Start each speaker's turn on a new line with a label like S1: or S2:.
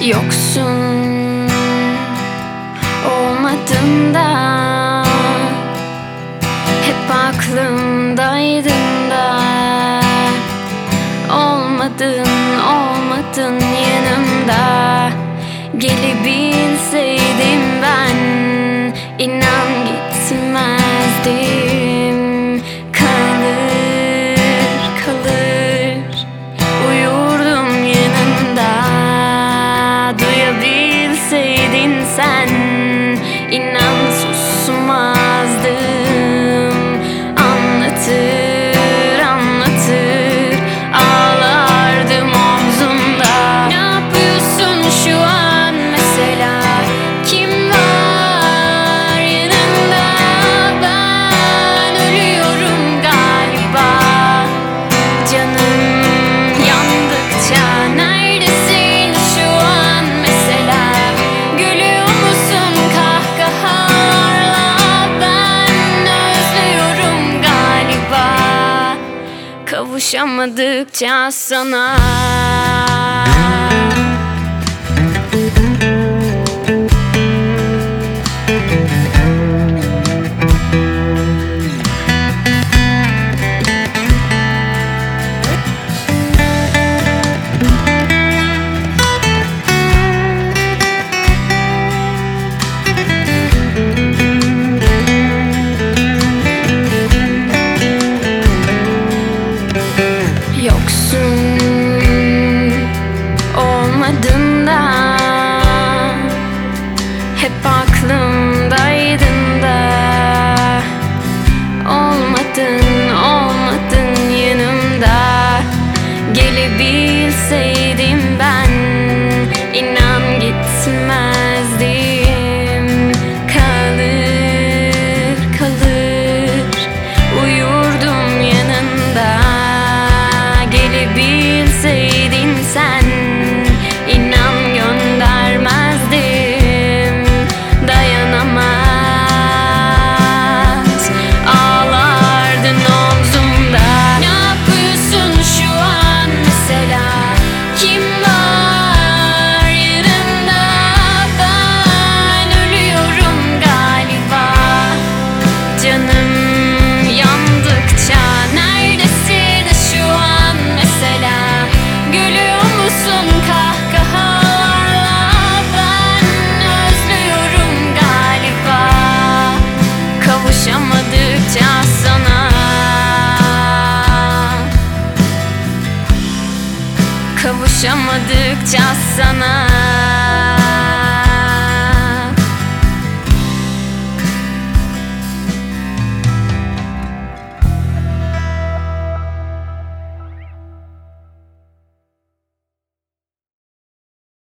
S1: Yoksun olmadın da Hep aklımdaydın da Olmadın olmadın yanımda. Gelebilseydim ben değilsin sen. İnan susma. Kavuşamadıkça sana. say the Kavuşamadıkça sana